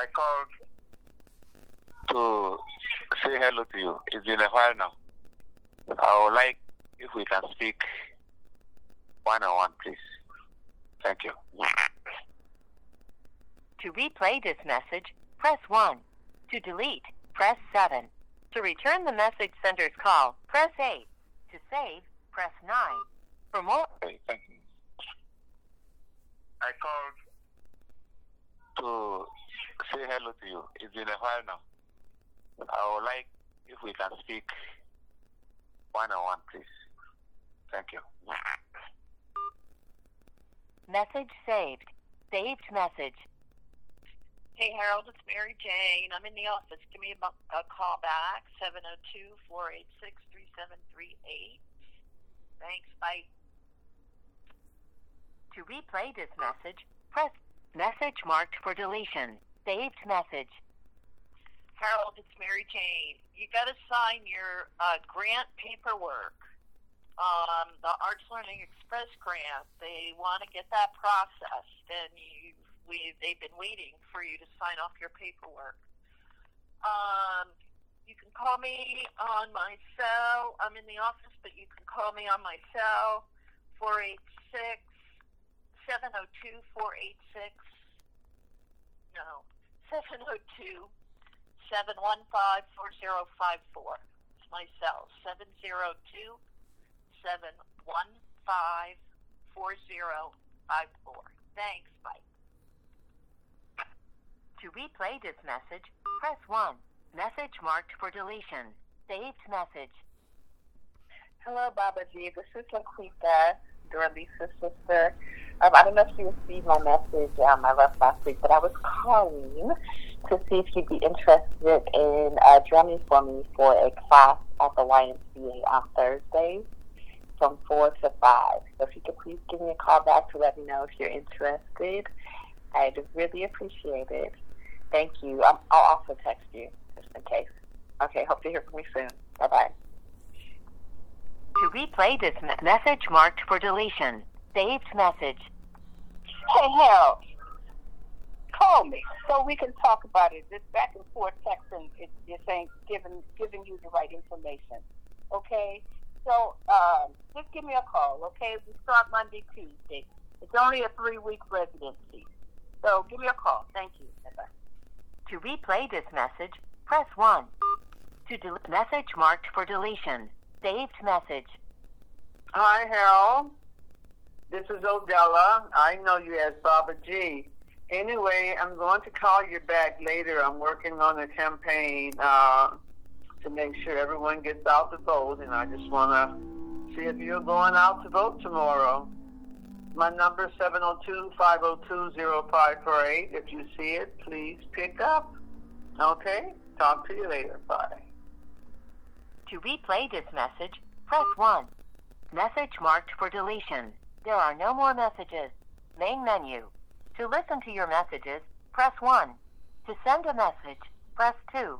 I called to say hello to you. It's been a while now. I would like if we can speak one on one, please. Thank you. To replay this message, press 1. To delete, press 7. To return the message sender's call, press 8. To save, press 9. For more, Okay, thank you. I called to say hello to you. It's been a while now. I would like if we can speak one on one, please. Thank you. message saved. Saved message. Hey, Harold, it's Mary Jane. I'm in the office. Give me a, a call back, 702-486-3738. Thanks. Bye. To replay this message, press message marked for deletion. Saved message. Harold, it's Mary Jane. You got to sign your uh, grant paperwork. Um, the Arts Learning Express grant. They want to get that processed, and you, we, they've been waiting for you to sign off your paperwork. Um, you can call me on my cell. I'm in the office, but you can call me on my cell, 486 702 486. No, 702 715 4054. It's my cell, 702 715 4054. Thanks. Bye. To replay this message, press 1. Message marked for deletion. Saved message. Hello, Baba G. This is Laquita, Doralisa's sister. Um, I don't know if you received my message um, I left last week, but I was calling to see if you'd be interested in uh, drumming for me for a class at the YMCA on Thursdays from 4 to 5. So if you could please give me a call back to let me know if you're interested, I'd really appreciate it. Thank you. Um, I'll also text you just in case. Okay, hope to hear from you soon. Bye-bye. To replay this message marked for deletion. Saved message. Hey, Harold, call me so we can talk about it. This back and forth texting, it just ain't giving giving you the right information. Okay, so um, just give me a call. Okay, we start Monday, Tuesday. It's only a three week residency, so give me a call. Thank you. Bye. To replay this message, press 1. To delete message marked for deletion. Saved message. Hi, Harold. This is Odella. I know you as Baba G. Anyway, I'm going to call you back later. I'm working on a campaign uh, to make sure everyone gets out to vote, and I just want to see if you're going out to vote tomorrow. My number is 702-502-0548. If you see it, please pick up. Okay? Talk to you later. Bye. To replay this message, press 1. Message marked for deletion. There are no more messages. Main menu. To listen to your messages, press 1. To send a message, press 2.